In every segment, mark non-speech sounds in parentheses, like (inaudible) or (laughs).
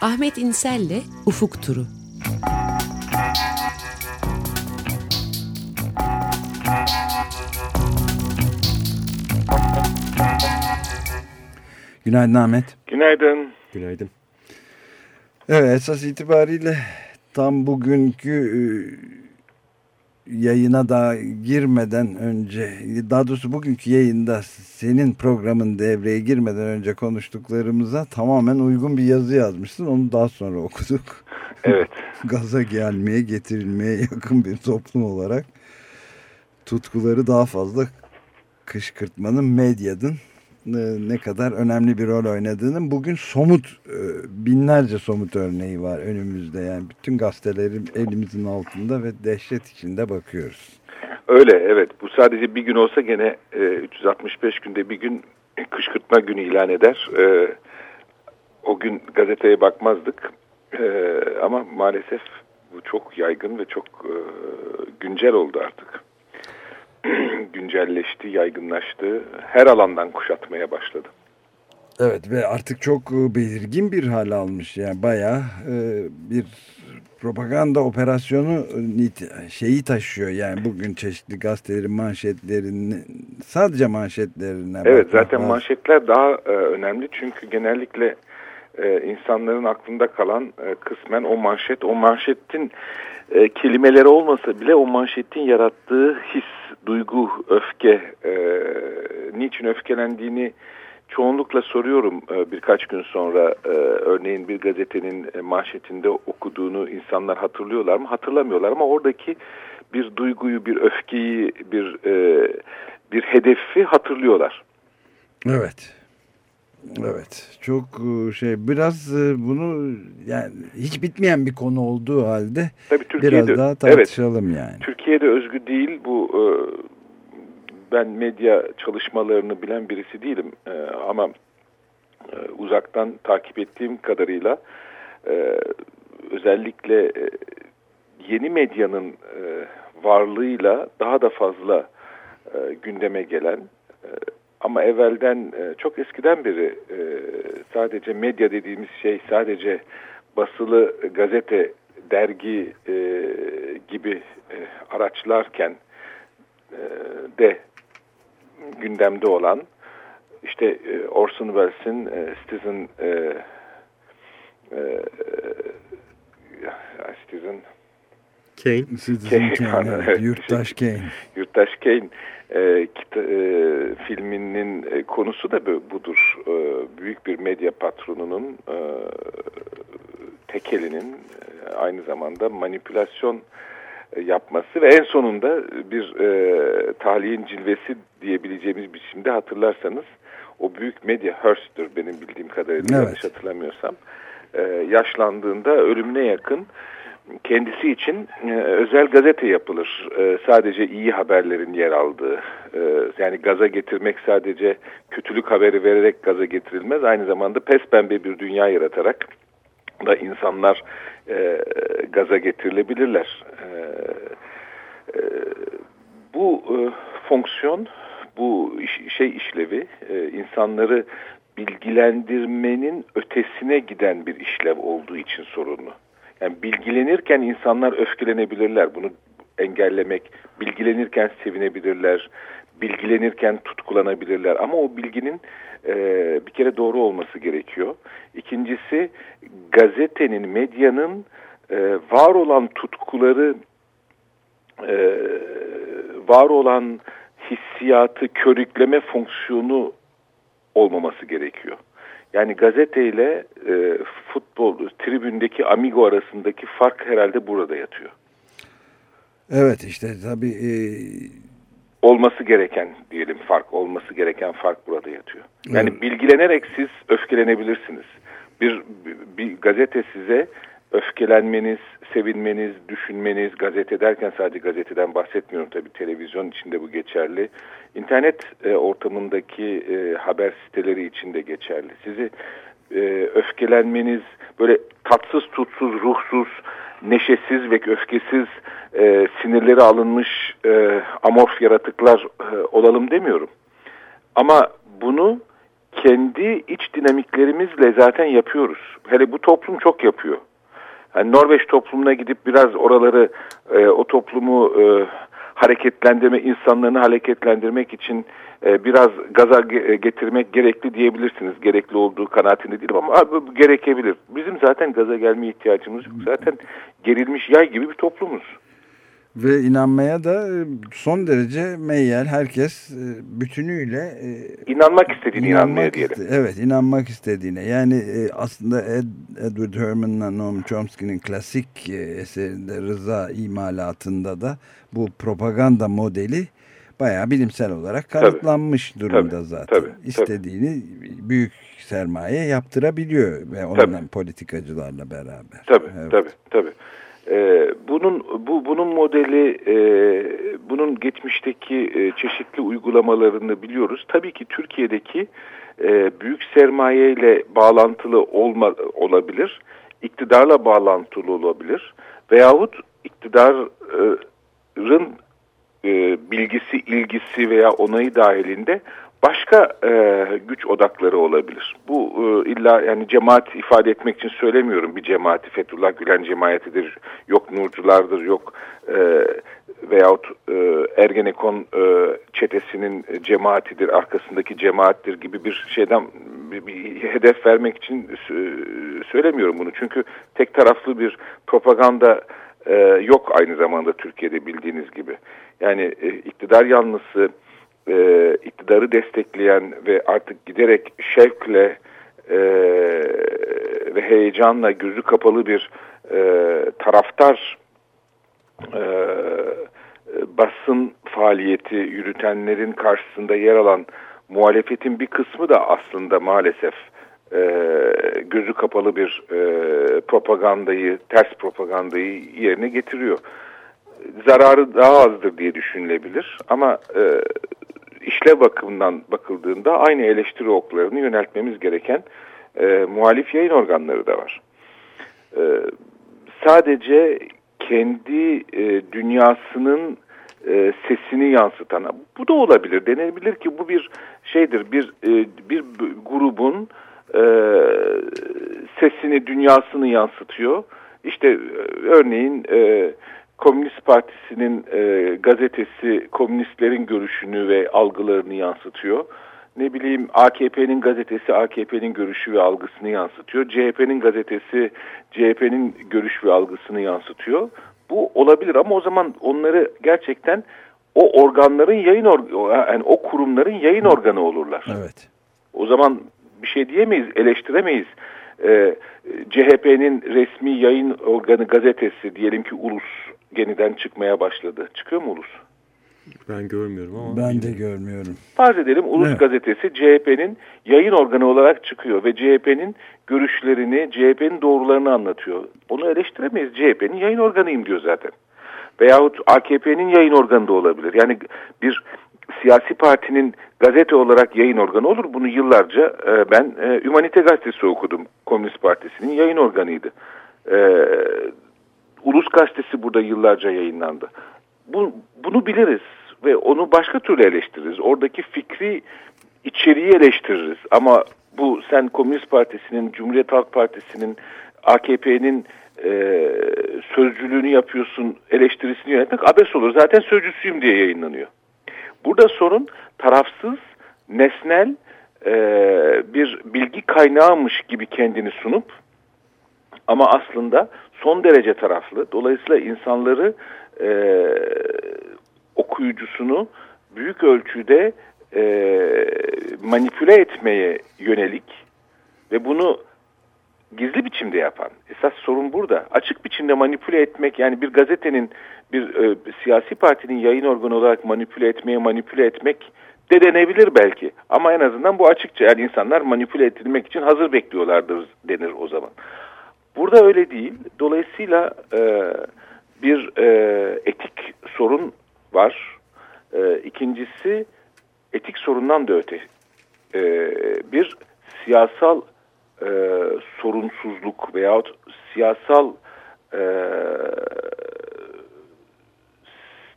Ahmet İnsel'le Ufuk Turu. Günaydın Ahmet. Günaydın. Günaydın. Evet esas itibariyle tam bugünkü e, yayına da girmeden önce daha doğrusu bugünkü yayında senin programın devreye girmeden önce konuştuklarımıza tamamen uygun bir yazı yazmışsın. Onu daha sonra okuduk. Evet. (laughs) Gaza gelmeye getirilmeye yakın bir toplum olarak tutkuları daha fazla kışkırtmanın medyanın ne kadar önemli bir rol oynadığının bugün somut e, binlerce somut örneği var önümüzde yani bütün gazetelerin elimizin altında ve dehşet içinde bakıyoruz. Öyle evet bu sadece bir gün olsa gene e, 365 günde bir gün kışkırtma günü ilan eder. E, o gün gazeteye bakmazdık e, ama maalesef bu çok yaygın ve çok e, güncel oldu artık. (clears throat) güncelleşti, yaygınlaştı. Her alandan kuşatmaya başladı. Evet ve artık çok e, belirgin bir hal almış. Yani bayağı e, bir propaganda operasyonu e, şeyi taşıyor. Yani bugün çeşitli gazetelerin manşetlerini sadece manşetlerine. Evet zaten var. manşetler daha e, önemli. Çünkü genellikle e, insanların aklında kalan e, kısmen o manşet. O manşetin e, kelimeleri olmasa bile o manşetin yarattığı his duygu, öfke, e, niçin öfkelendiğini çoğunlukla soruyorum e, birkaç gün sonra e, örneğin bir gazetenin e, manşetinde okuduğunu insanlar hatırlıyorlar mı? Hatırlamıyorlar ama oradaki bir duyguyu, bir öfkeyi, bir e, bir hedefi hatırlıyorlar. Evet. Evet çok e, şey biraz e, bunu yani hiç bitmeyen bir konu olduğu halde Tabii Türkiye'de, biraz daha tartışalım evet, yani. Türkiye'de özgü değil bu e, ben medya çalışmalarını bilen birisi değilim ama uzaktan takip ettiğim kadarıyla özellikle yeni medyanın varlığıyla daha da fazla gündeme gelen ama evvelden e, çok eskiden beri e, sadece medya dediğimiz şey sadece basılı gazete, dergi e, gibi araçlarken de gündemde olan işte Orson Welles'in Citizen Citizen Kane. Citizen Kane, Kane (laughs) evet. Yurttaş Kane. Yurttaş Kane e, kita, e, filminin e, konusu da budur. E, büyük bir medya patronunun e, tekelinin e, aynı zamanda manipülasyon e, yapması ve en sonunda bir e, tahliyin cilvesi diyebileceğimiz biçimde hatırlarsanız o büyük medya Hearst'tür benim bildiğim kadarıyla evet. yanlış hatırlamıyorsam. E, yaşlandığında ölümüne yakın kendisi için e, özel gazete yapılır. E, sadece iyi haberlerin yer aldığı. E, yani gaza getirmek sadece kötülük haberi vererek gaza getirilmez. Aynı zamanda pes pembe bir dünya yaratarak da insanlar e, gaza getirilebilirler. E, e, bu e, fonksiyon, bu iş, şey işlevi e, insanları bilgilendirmenin ötesine giden bir işlev olduğu için sorunlu. Yani bilgilenirken insanlar öfkelenebilirler. Bunu engellemek, bilgilenirken sevinebilirler, bilgilenirken tutkulanabilirler. Ama o bilginin e, bir kere doğru olması gerekiyor. İkincisi gazetenin, medyanın e, var olan tutkuları, e, var olan hissiyatı körükleme fonksiyonu olmaması gerekiyor. Yani gazeteyle e, futbol tribündeki amigo arasındaki fark herhalde burada yatıyor. Evet işte tabii. E... Olması gereken diyelim fark, olması gereken fark burada yatıyor. Yani evet. bilgilenerek siz öfkelenebilirsiniz. Bir, bir gazete size öfkelenmeniz, sevinmeniz, düşünmeniz, gazete derken sadece gazeteden bahsetmiyorum tabii televizyon içinde bu geçerli. İnternet e, ortamındaki e, haber siteleri içinde geçerli. Sizi e, öfkelenmeniz, böyle tatsız, tutsuz, ruhsuz, neşesiz ve öfkesiz, e, sinirleri alınmış e, amorf yaratıklar e, olalım demiyorum. Ama bunu kendi iç dinamiklerimizle zaten yapıyoruz. Hele bu toplum çok yapıyor. Yani Norveç toplumuna gidip biraz oraları e, o toplumu e, hareketlendirme, insanlarını hareketlendirmek için e, biraz gaza getirmek gerekli diyebilirsiniz. Gerekli olduğu kanaatinde değilim ama abi, gerekebilir. Bizim zaten gaza gelmeye ihtiyacımız yok. Zaten gerilmiş yay gibi bir toplumuz. Ve inanmaya da e, son derece meyyal herkes e, bütünüyle e, inanmak istediğine inanmaya diyelim. Iste, evet inanmak istediğine yani aslında Ed, Edward Herman'la Noam Chomsky'nin klasik eserinde Rıza imalatında da bu propaganda modeli bayağı bilimsel olarak kanıtlanmış tabii, durumda tabii, zaten. Tabii, İstediğini tabii. büyük sermaye yaptırabiliyor ve onunla politikacılarla beraber. Tabii evet. tabii tabii. Ee, bunun bu bunun modeli e, bunun geçmişteki e, çeşitli uygulamalarını biliyoruz. Tabii ki Türkiye'deki e, büyük sermaye ile bağlantılı olma, olabilir, iktidarla bağlantılı olabilir veyahut iktidarın e, bilgisi, ilgisi veya onayı dahilinde başka e, güç odakları olabilir. Bu e, illa yani cemaat ifade etmek için söylemiyorum. Bir cemaati Fethullah Gülen cemaatidir, yok Nurculardır, yok e, veyahut e, Ergenekon e, çetesinin cemaatidir, arkasındaki cemaattir gibi bir şeyden bir, bir hedef vermek için söylemiyorum bunu. Çünkü tek taraflı bir propaganda e, yok aynı zamanda Türkiye'de bildiğiniz gibi. Yani e, iktidar yanlısı, e, iktidarı destekleyen ve artık giderek şevkle e, ve heyecanla gözü kapalı bir e, taraftar e, basın faaliyeti yürütenlerin karşısında yer alan muhalefetin bir kısmı da aslında maalesef e, gözü kapalı bir e, propagandayı, ters propagandayı yerine getiriyor. Zararı daha azdır diye düşünülebilir ama e, işlev bakımından bakıldığında aynı eleştiri oklarını yöneltmemiz gereken e, muhalif yayın organları da var. E, sadece kendi e, dünyasının e, sesini yansıtan, bu da olabilir, denebilir ki bu bir şeydir, bir e, bir grubun e, sesini, dünyasını yansıtıyor. İşte e, örneğin e, Komünist Partisi'nin e, gazetesi komünistlerin görüşünü ve algılarını yansıtıyor. Ne bileyim AKP'nin gazetesi AKP'nin görüşü ve algısını yansıtıyor. CHP'nin gazetesi CHP'nin görüş ve algısını yansıtıyor. Bu olabilir ama o zaman onları gerçekten o organların yayın or yani o kurumların yayın organı olurlar. Evet. O zaman bir şey diyemeyiz, eleştiremeyiz. Ee, CHP'nin resmi yayın organı gazetesi diyelim ki Ulus yeniden çıkmaya başladı. Çıkıyor mu Ulus? Ben görmüyorum ama. Ben de görmüyorum. Farz edelim Ulus evet. gazetesi CHP'nin yayın organı olarak çıkıyor ve CHP'nin görüşlerini, CHP'nin doğrularını anlatıyor. Onu eleştiremeyiz. CHP'nin yayın organıyım diyor zaten. Veyahut AKP'nin yayın organı da olabilir. Yani bir siyasi partinin gazete olarak yayın organı olur. Bunu yıllarca e, ben e, Ümanite Gazetesi okudum. Komünist Partisi'nin yayın organıydı. E, Ulus Gazetesi burada yıllarca yayınlandı. Bu, bunu biliriz ve onu başka türlü eleştiririz. Oradaki fikri içeriği eleştiririz. Ama bu sen Komünist Partisi'nin, Cumhuriyet Halk Partisi'nin, AKP'nin e, sözcülüğünü yapıyorsun, eleştirisini yönetmek abes olur. Zaten sözcüsüyüm diye yayınlanıyor. Burada sorun tarafsız, nesnel e, bir bilgi kaynağımış gibi kendini sunup ama aslında son derece taraflı. Dolayısıyla insanları e, okuyucusunu büyük ölçüde e, manipüle etmeye yönelik ve bunu gizli biçimde yapan. Esas sorun burada. Açık biçimde manipüle etmek yani bir gazetenin bir e, siyasi partinin yayın organı olarak manipüle etmeye manipüle etmek de denebilir belki. Ama en azından bu açıkça yani insanlar manipüle edilmek için hazır bekliyorlardır denir o zaman. Burada öyle değil. Dolayısıyla e, bir e, etik sorun var. E, ikincisi etik sorundan da öte. E, bir siyasal e, sorunsuzluk veyahut siyasal e,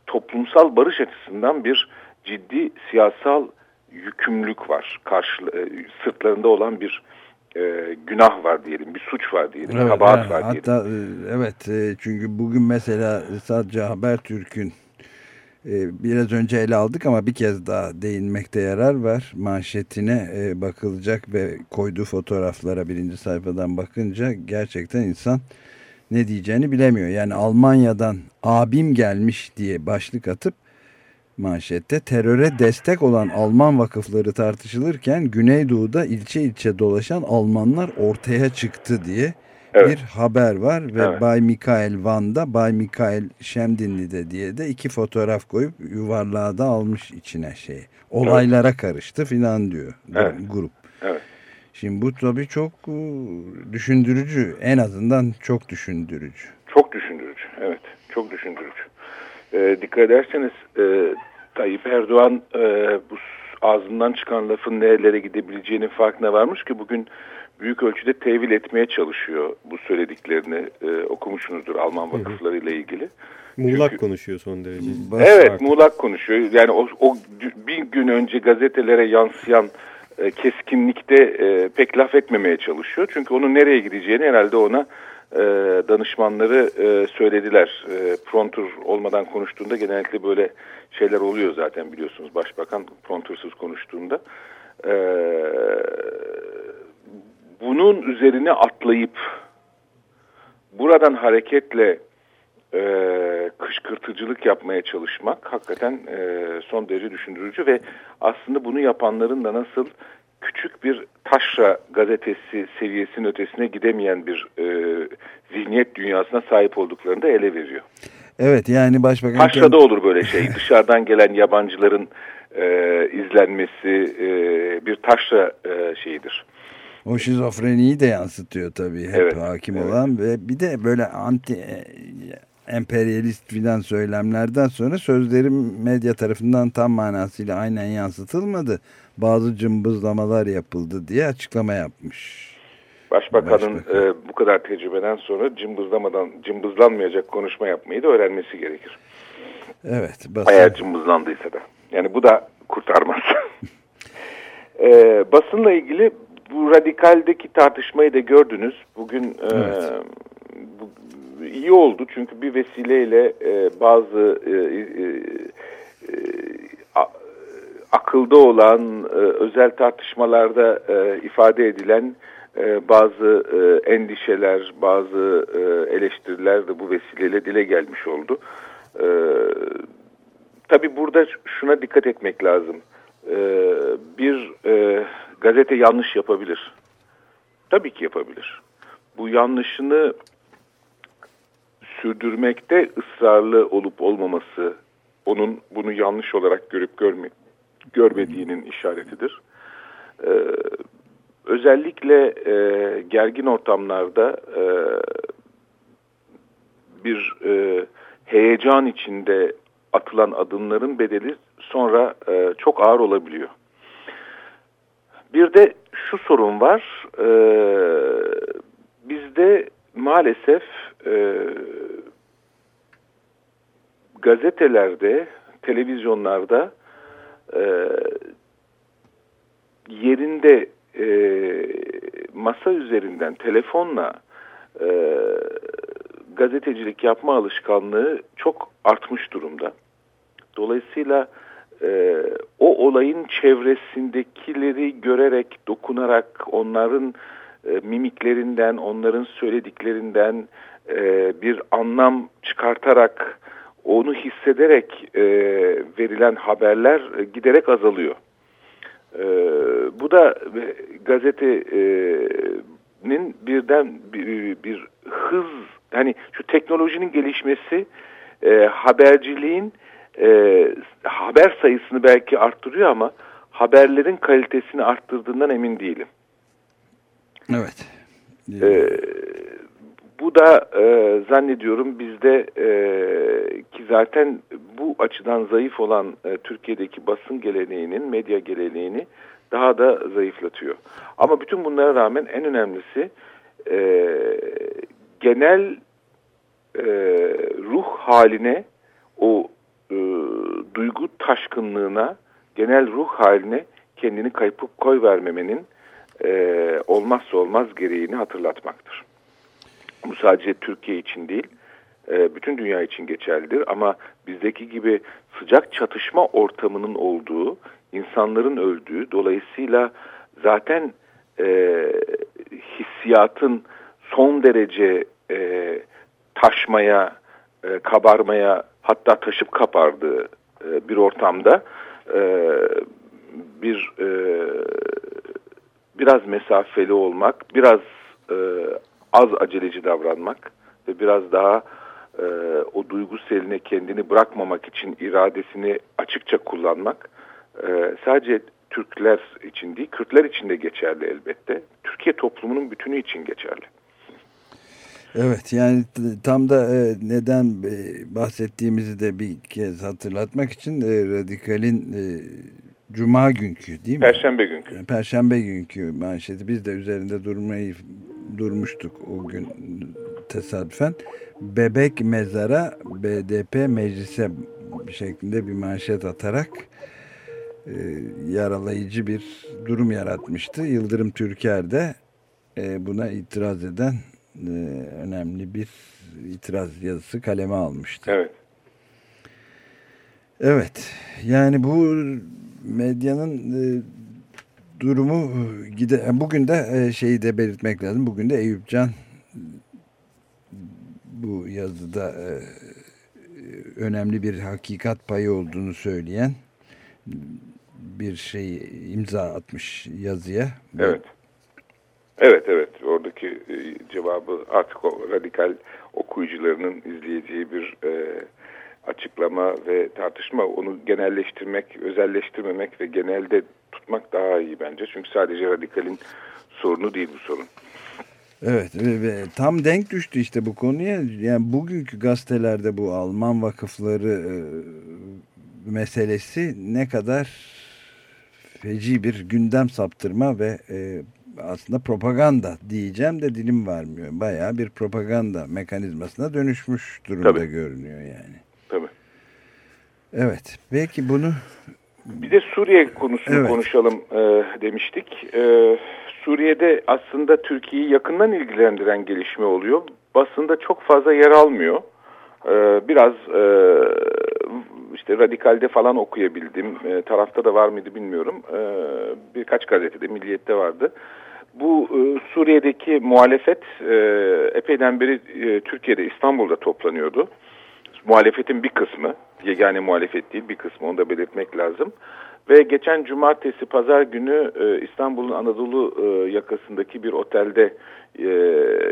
toplumsal barış açısından bir ciddi siyasal yükümlülük var. Karşı, e, sırtlarında olan bir e, günah var diyelim, bir suç var diyelim, evet, kabahat yani, var hatta, diyelim. Hatta evet çünkü bugün mesela sadece Habertürk'ün biraz önce ele aldık ama bir kez daha değinmekte yarar var. Manşetine bakılacak ve koyduğu fotoğraflara birinci sayfadan bakınca gerçekten insan ne diyeceğini bilemiyor. Yani Almanya'dan abim gelmiş diye başlık atıp manşette teröre destek olan Alman vakıfları tartışılırken Güneydoğu'da ilçe ilçe dolaşan Almanlar ortaya çıktı diye evet. bir haber var ve evet. Bay Mikael Van'da Bay Mikael Şemdinli'de diye de iki fotoğraf koyup yuvarlığa da almış içine şey. Olaylara evet. karıştı filan diyor evet. grup. Evet. Şimdi bu tabii çok e, düşündürücü. En azından çok düşündürücü. Çok düşündürücü. Evet. Çok düşündürücü. E, dikkat ederseniz e, Tayyip Erdoğan e, bu ağzından çıkan lafın nerelere gidebileceğinin farkına varmış ki bugün büyük ölçüde tevil etmeye çalışıyor bu söylediklerini e, okumuşsunuzdur Alman vakıfları ile ilgili. Muğlak Çünkü, konuşuyor son derece. Evet farklı. muğlak konuşuyor. Yani o, o bir gün önce gazetelere yansıyan e, keskinlikte e, pek laf etmemeye çalışıyor. Çünkü onun nereye gideceğini herhalde ona e, danışmanları e, söylediler. E, prontur olmadan konuştuğunda genellikle böyle şeyler oluyor zaten biliyorsunuz. Başbakan prontursuz konuştuğunda. E, bunun üzerine atlayıp buradan hareketle kışkırtıcılık yapmaya çalışmak hakikaten son derece düşündürücü ve aslında bunu yapanların da nasıl küçük bir taşra gazetesi seviyesinin ötesine gidemeyen bir e, zihniyet dünyasına sahip olduklarını da ele veriyor. Evet yani başbakan... Taşra'da olur böyle şey. (laughs) Dışarıdan gelen yabancıların e, izlenmesi e, bir taşra e, şeyidir. O şizofreniyi de yansıtıyor tabii hep evet, hakim evet. olan ve bir de böyle anti e, emperyalist filan söylemlerden sonra sözlerim medya tarafından tam manasıyla aynen yansıtılmadı. Bazı cımbızlamalar yapıldı diye açıklama yapmış. Başbakanın Başbakan. e, bu kadar tecrübeden sonra cımbızlamadan cımbızlanmayacak konuşma yapmayı da öğrenmesi gerekir. Evet. Basın... Eğer cımbızlandıysa da. Yani bu da kurtarmaz. (laughs) e, basınla ilgili bu radikaldeki tartışmayı da gördünüz. Bugün evet. e, bu, iyi oldu çünkü bir vesileyle e, bazı e, e, e, akılda olan e, özel tartışmalarda e, ifade edilen e, bazı e, endişeler, bazı e, eleştiriler de bu vesileyle dile gelmiş oldu. E, Tabi burada şuna dikkat etmek lazım. E, bir e, gazete yanlış yapabilir. Tabii ki yapabilir. Bu yanlışını sürdürmekte ısrarlı olup olmaması onun bunu yanlış olarak görüp görme, görmediğinin işaretidir. Ee, özellikle e, gergin ortamlarda e, bir e, heyecan içinde atılan adımların bedeli sonra e, çok ağır olabiliyor. Bir de şu sorun var. E, bizde maalesef e, gazetelerde, televizyonlarda e, yerinde e, masa üzerinden telefonla e, gazetecilik yapma alışkanlığı çok artmış durumda. Dolayısıyla e, o olayın çevresindekileri görerek, dokunarak, onların e, mimiklerinden, onların söylediklerinden e, bir anlam çıkartarak, onu hissederek e, verilen haberler e, giderek azalıyor. E, bu da gazetenin birden bir, bir hız, hani şu teknolojinin gelişmesi e, haberciliğin e, haber sayısını belki arttırıyor ama haberlerin kalitesini arttırdığından emin değilim. Evet. Ee, bu da e, zannediyorum bizde e, zaten bu açıdan zayıf olan e, Türkiye'deki basın geleneğinin, medya geleneğini daha da zayıflatıyor. Ama bütün bunlara rağmen en önemlisi e, genel e, ruh haline, o e, duygu taşkınlığına, genel ruh haline kendini kayıp koy vermemenin e, olmazsa olmaz gereğini hatırlatmaktır. Bu sadece Türkiye için değil, e, bütün dünya için geçerlidir. Ama bizdeki gibi sıcak çatışma ortamının olduğu, insanların öldüğü, dolayısıyla zaten e, hissiyatın son derece e, taşmaya, e, kabarmaya hatta taşıp kapardığı e, bir ortamda e, bir e, biraz mesafeli olmak, biraz e, az aceleci davranmak ve biraz daha e, o duygu seline kendini bırakmamak için iradesini açıkça kullanmak e, sadece Türkler için değil, Kürtler için de geçerli elbette. Türkiye toplumunun bütünü için geçerli. Evet yani tam da e, neden e, bahsettiğimizi de bir kez hatırlatmak için e, Radikal'in Cuma günkü değil mi? Perşembe günkü. Perşembe günkü manşeti biz de üzerinde durmayı durmuştuk o gün tesadüfen. Bebek mezara BDP meclise şeklinde bir manşet atarak e, yaralayıcı bir durum yaratmıştı. Yıldırım Türker de e, buna itiraz eden e, önemli bir itiraz yazısı kaleme almıştı. Evet. Evet. Yani bu medyanın e, durumu gide bugün de e, şeyi de belirtmek lazım. Bugün de Eyüp Can bu yazıda e, önemli bir hakikat payı olduğunu söyleyen bir şey imza atmış yazıya. Evet. Evet evet oradaki e, cevabı artık o radikal okuyucularının izleyeceği bir e, açıklama ve tartışma onu genelleştirmek, özelleştirmemek ve genelde tutmak daha iyi bence. Çünkü sadece radikalin sorunu değil bu sorun. Evet ve, ve tam denk düştü işte bu konuya. Yani bugünkü gazetelerde bu Alman vakıfları e, meselesi ne kadar feci bir gündem saptırma ve e, aslında propaganda diyeceğim de dilim varmıyor. Bayağı bir propaganda mekanizmasına dönüşmüş durumda Tabii. görünüyor yani. Tabii. Evet. Belki bunu... Bir de Suriye konusunu evet. konuşalım e, demiştik. E, Suriye'de aslında Türkiye'yi yakından ilgilendiren gelişme oluyor. Basında çok fazla yer almıyor. E, biraz e, işte Radikal'de falan okuyabildim. E, tarafta da var mıydı bilmiyorum. E, birkaç gazetede, Milliyet'te vardı. Bu e, Suriye'deki muhalefet e, epeyden beri e, Türkiye'de, İstanbul'da toplanıyordu muhalefetin bir kısmı, yegane muhalefet değil bir kısmı onu da belirtmek lazım. Ve geçen cumartesi pazar günü e, İstanbul'un Anadolu e, yakasındaki bir otelde e,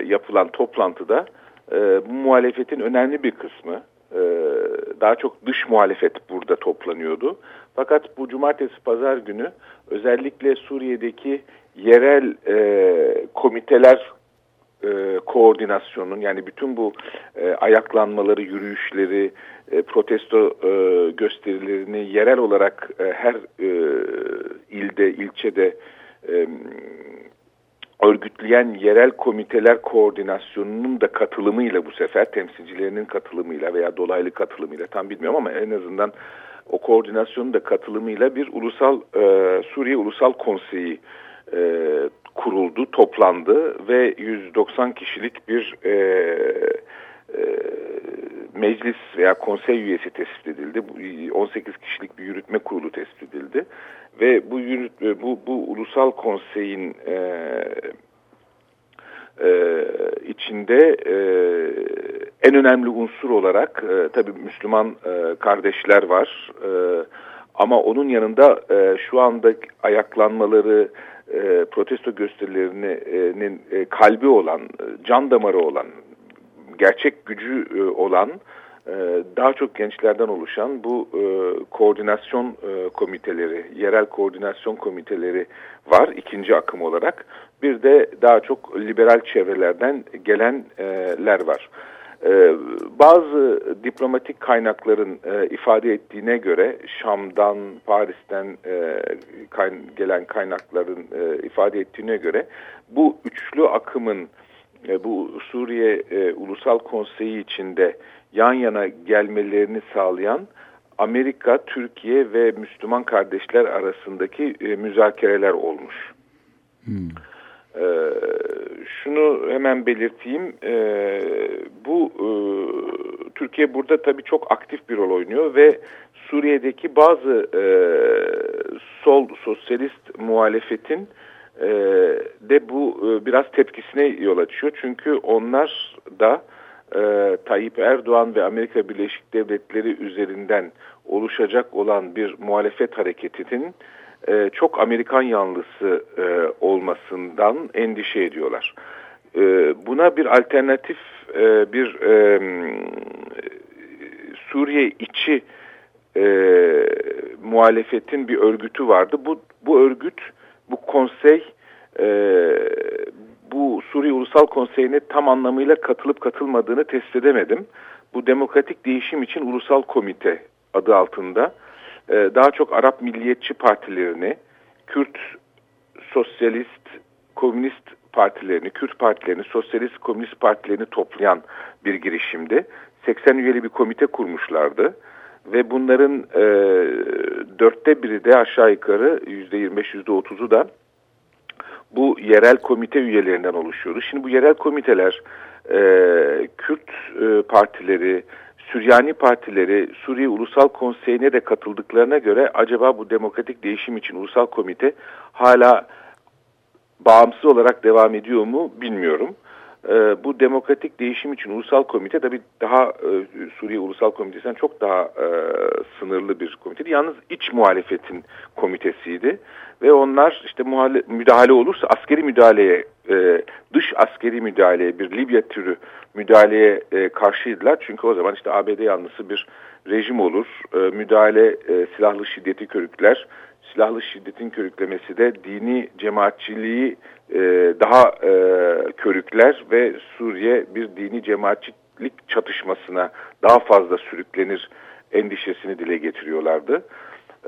yapılan toplantıda e, bu muhalefetin önemli bir kısmı, e, daha çok dış muhalefet burada toplanıyordu. Fakat bu cumartesi pazar günü özellikle Suriye'deki yerel e, komiteler e, koordinasyonun yani bütün bu e, ayaklanmaları, yürüyüşleri, e, protesto e, gösterilerini yerel olarak e, her e, ilde, ilçede e, örgütleyen yerel komiteler koordinasyonunun da katılımıyla bu sefer temsilcilerinin katılımıyla veya dolaylı katılımıyla tam bilmiyorum ama en azından o koordinasyonun da katılımıyla bir ulusal e, Suriye Ulusal Konseyi e, kuruldu, toplandı ve 190 kişilik bir e, e, meclis veya konsey üyesi tespit edildi. 18 kişilik bir yürütme kurulu tespit edildi ve bu yürüt, bu, bu ulusal konseyin e, e, içinde e, en önemli unsur olarak e, tabii Müslüman e, kardeşler var. E, ama onun yanında e, şu anda ayaklanmaları, e, protesto gösterilerinin e, kalbi olan, can damarı olan, gerçek gücü e, olan e, daha çok gençlerden oluşan bu e, koordinasyon e, komiteleri, yerel koordinasyon komiteleri var ikinci akım olarak. Bir de daha çok liberal çevrelerden gelenler var. Ee, bazı diplomatik kaynakların e, ifade ettiğine göre Şam'dan, Paris'ten e, kayn gelen kaynakların e, ifade ettiğine göre bu üçlü akımın e, bu Suriye e, Ulusal Konseyi içinde yan yana gelmelerini sağlayan Amerika, Türkiye ve Müslüman kardeşler arasındaki e, müzakereler olmuş. Hmm. E, şunu hemen belirteyim. E, bu e, Türkiye burada tabii çok aktif bir rol oynuyor ve Suriye'deki bazı e, sol sosyalist muhalefetin e, de bu e, biraz tepkisine yol açıyor. Çünkü onlar da e, Tayyip Erdoğan ve Amerika Birleşik Devletleri üzerinden oluşacak olan bir muhalefet hareketinin e, çok Amerikan yanlısı e, olmasından endişe ediyorlar. E, buna bir alternatif e, bir e, Suriye içi e, muhalefetin bir örgütü vardı. Bu, bu örgüt, bu konsey e, bu Suriye Ulusal Konseyi'ne tam anlamıyla katılıp katılmadığını test edemedim. Bu Demokratik Değişim için Ulusal Komite adı altında e, daha çok Arap milliyetçi partilerini, Kürt sosyalist, komünist partilerini, Kürt partilerini, sosyalist, komünist partilerini toplayan bir girişimdi. 80 üyeli bir komite kurmuşlardı ve bunların e, dörtte biri de aşağı yukarı %25, %30'u da bu yerel komite üyelerinden oluşuyordu. Şimdi bu yerel komiteler e, Kürt e, partileri, Süryani partileri Suriye Ulusal Konseyi'ne de katıldıklarına göre acaba bu demokratik değişim için Ulusal Komite hala bağımsız olarak devam ediyor mu bilmiyorum. E, bu demokratik değişim için Ulusal Komite tabi daha e, Suriye Ulusal Komitesi'nden çok daha e, sınırlı bir komiteydi. Yalnız iç muhalefetin komitesiydi ve onlar işte muhale, müdahale olursa askeri müdahaleye, e, dış askeri müdahaleye, bir Libya türü müdahaleye e, karşıydılar. Çünkü o zaman işte ABD yanlısı bir rejim olur. E, müdahale e, silahlı şiddeti körükler. Silahlı şiddetin körüklemesi de dini cemaatçiliği e, daha e, körükler ve Suriye bir dini cemaatçilik çatışmasına daha fazla sürüklenir endişesini dile getiriyorlardı.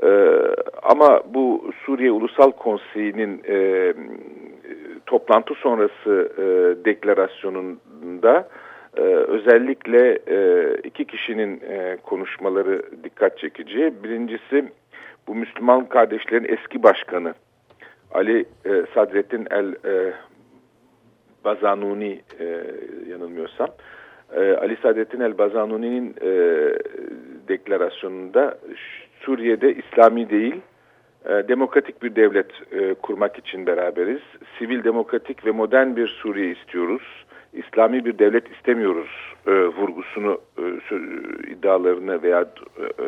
Ee, ama bu Suriye Ulusal Konseyi'nin e, toplantı sonrası e, deklarasyonunda e, özellikle e, iki kişinin e, konuşmaları dikkat çekici. Birincisi bu Müslüman kardeşlerin eski başkanı Ali e, Sadrettin El e, Bazanuni e, yanılmıyorsam. E, Ali Sadrettin El Bazanuni'nin e, deklarasyonunda Suriye'de İslami değil, e, demokratik bir devlet e, kurmak için beraberiz. Sivil, demokratik ve modern bir Suriye istiyoruz. İslami bir devlet istemiyoruz e, vurgusunu, e, iddialarını veya e, e,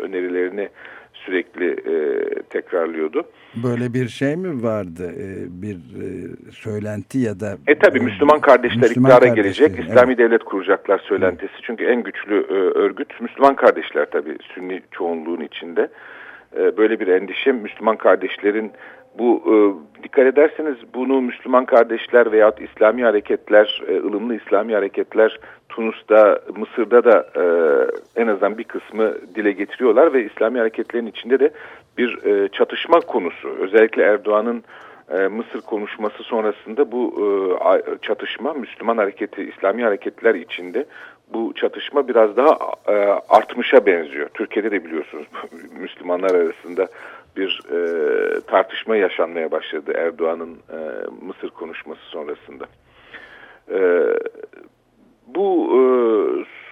önerilerini sürekli e, tekrarlıyordu. Böyle bir şey mi vardı? E, bir e, söylenti ya da... E tabi Müslüman kardeşler Müslüman iktidara gelecek, İslami evet. devlet kuracaklar söylentisi. Evet. Çünkü en güçlü e, örgüt Müslüman kardeşler tabi Sünni çoğunluğun içinde. E, böyle bir endişe Müslüman kardeşlerin bu e, dikkat ederseniz bunu Müslüman kardeşler veyahut İslami hareketler, e, ılımlı İslami hareketler Tunus'ta, Mısır'da da e, en azından bir kısmı dile getiriyorlar ve İslami hareketlerin içinde de bir e, çatışma konusu. Özellikle Erdoğan'ın e, Mısır konuşması sonrasında bu e, çatışma Müslüman hareketi, İslami hareketler içinde bu çatışma biraz daha e, artmışa benziyor. Türkiye'de de biliyorsunuz (laughs) Müslümanlar arasında bir e, tartışma yaşanmaya başladı Erdoğan'ın e, Mısır konuşması sonrasında. E, bu e,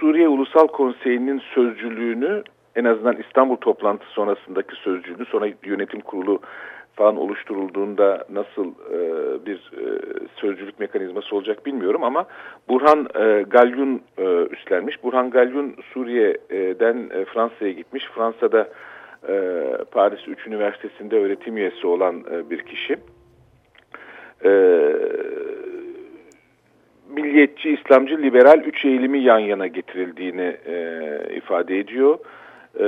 Suriye Ulusal Konseyi'nin sözcülüğünü en azından İstanbul toplantısı sonrasındaki sözcülüğünü sonra yönetim kurulu falan oluşturulduğunda nasıl e, bir e, sözcülük mekanizması olacak bilmiyorum ama Burhan e, Galyun e, üstlenmiş. Burhan Galyun Suriye'den e, Fransa'ya gitmiş. Fransa'da e, Paris 3 Üniversitesi'nde öğretim üyesi olan e, bir kişi. E, milliyetçi, İslamcı, liberal üç eğilimi yan yana getirildiğini e, ifade ediyor. E,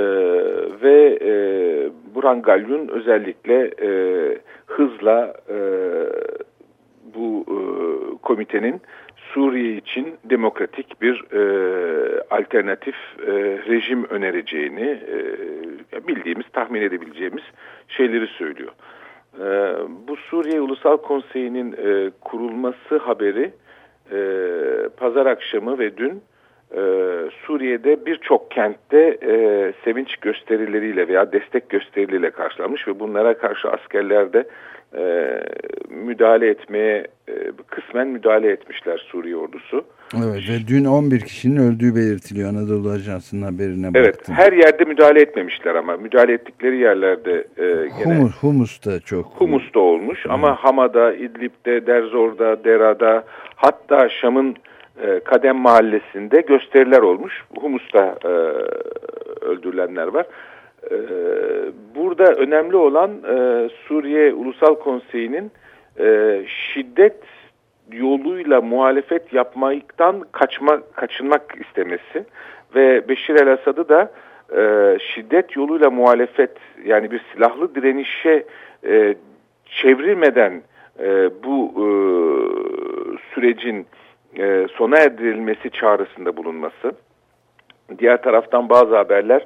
ve e, Burhan Galyun özellikle e, hızla bu komitenin Suriye için demokratik bir e, alternatif e, rejim önereceğini e, bildiğimiz, tahmin edebileceğimiz şeyleri söylüyor. E, bu Suriye Ulusal Konseyi'nin e, kurulması haberi e, pazar akşamı ve dün e, Suriye'de birçok kentte e, sevinç gösterileriyle veya destek gösterileriyle karşılanmış ve bunlara karşı askerler de müdahale etmeye kısmen müdahale etmişler Suriye ordusu. Evet ve dün 11 kişinin öldüğü belirtiliyor Anadolu Ajansı'nın haberine evet, baktım. her yerde müdahale etmemişler ama müdahale ettikleri yerlerde e, gene Humus, Humus'ta çok. Humus'ta olmuş hmm. ama Hama'da, İdlib'de, Derzor'da, Dera'da hatta Şam'ın e, Kadem Mahallesi'nde gösteriler olmuş. Humus'ta e, öldürülenler var. E, burada önemli olan e, Suriye Ulusal Konseyi'nin e, şiddet yoluyla muhalefet yapmaktan kaçma, kaçınmak istemesi ve Beşir el-Asad'ı da e, şiddet yoluyla muhalefet yani bir silahlı direnişe e, çevrilmeden e, bu e, sürecin e, sona erdirilmesi çağrısında bulunması. Diğer taraftan bazı haberler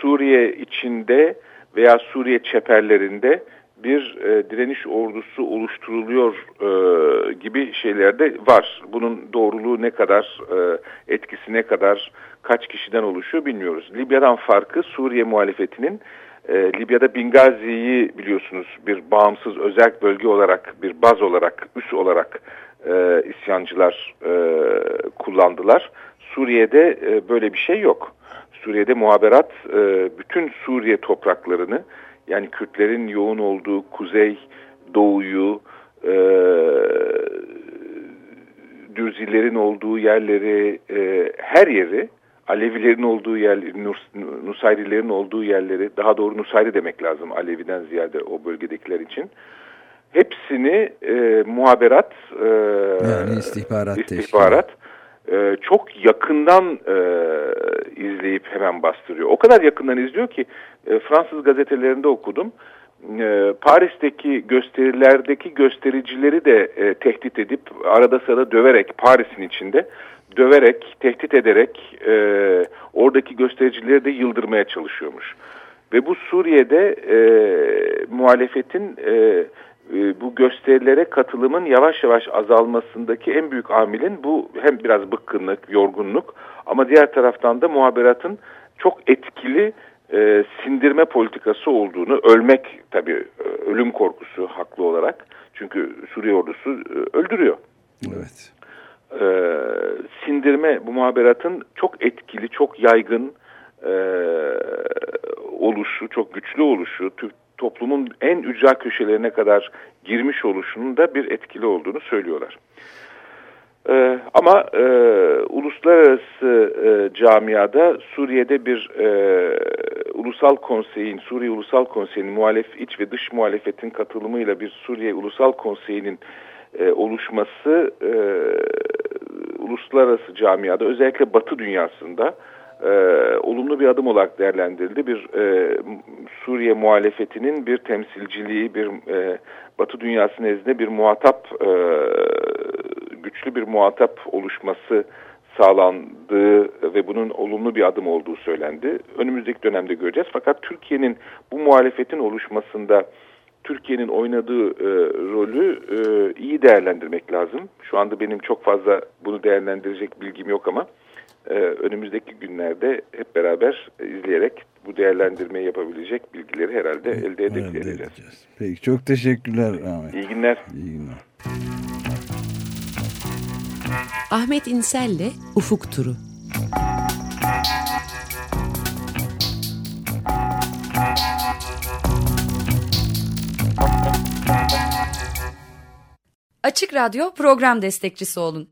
Suriye içinde veya Suriye çeperlerinde bir e, direniş ordusu oluşturuluyor e, gibi şeyler de var. Bunun doğruluğu ne kadar, e, etkisi ne kadar, kaç kişiden oluşuyor bilmiyoruz. Libya'dan farkı Suriye muhalefetinin e, Libya'da Bingazi'yi biliyorsunuz bir bağımsız özel bölge olarak, bir baz olarak, üs olarak e, isyancılar e, kullandılar. Suriye'de e, böyle bir şey yok. Suriye'de muhaberat e, bütün Suriye topraklarını yani Kürtlerin yoğun olduğu kuzey, doğuyu, e, Dürzilerin olduğu yerleri, e, her yeri, Alevilerin olduğu Nus, Nusayrilerin olduğu yerleri, daha doğru Nusayri demek lazım Alevi'den ziyade o bölgedekiler için. Hepsini e, muhaberat, e, yani istihbarat, istihbarat e, çok yakından e, izleyip hemen bastırıyor. O kadar yakından izliyor ki e, Fransız gazetelerinde okudum. E, Paris'teki gösterilerdeki göstericileri de e, tehdit edip arada sırada döverek Paris'in içinde döverek, tehdit ederek e, oradaki göstericileri de yıldırmaya çalışıyormuş. Ve bu Suriye'de e, muhalefetin e, e, bu gösterilere katılımın yavaş yavaş azalmasındaki en büyük amilin bu hem biraz bıkkınlık, yorgunluk ama diğer taraftan da muhaberatın çok etkili e, sindirme politikası olduğunu, ölmek tabii e, ölüm korkusu haklı olarak. Çünkü Suriye ordusu e, öldürüyor. Evet. E, sindirme bu muhaberatın çok etkili, çok yaygın e, oluşu, çok güçlü oluşu, toplumun en ücra köşelerine kadar girmiş oluşunun da bir etkili olduğunu söylüyorlar. Ee, ama e, uluslararası e, camiada Suriye'de bir e, ulusal konseyin, Suriye Ulusal Konseyi'nin muhalef iç ve dış muhalefetin katılımıyla bir Suriye Ulusal Konseyi'nin e, oluşması e, uluslararası camiada özellikle Batı dünyasında e, olumlu bir adım olarak değerlendirildi. Bir e, Suriye muhalefetinin bir temsilciliği, bir e, Batı dünyası nezdinde bir muhatap, e, güçlü bir muhatap oluşması sağlandığı ve bunun olumlu bir adım olduğu söylendi. Önümüzdeki dönemde göreceğiz. Fakat Türkiye'nin bu muhalefetin oluşmasında Türkiye'nin oynadığı e, rolü e, iyi değerlendirmek lazım. Şu anda benim çok fazla bunu değerlendirecek bilgim yok ama e, önümüzdeki günlerde hep beraber izleyerek bu değerlendirmeyi yapabilecek bilgileri herhalde elde edebileceğiz. edeceğiz. Peki çok teşekkürler Ahmet. İyi günler. İyi günler. Ahmet İnsel'le Ufuk Turu. Açık Radyo program destekçisi olun.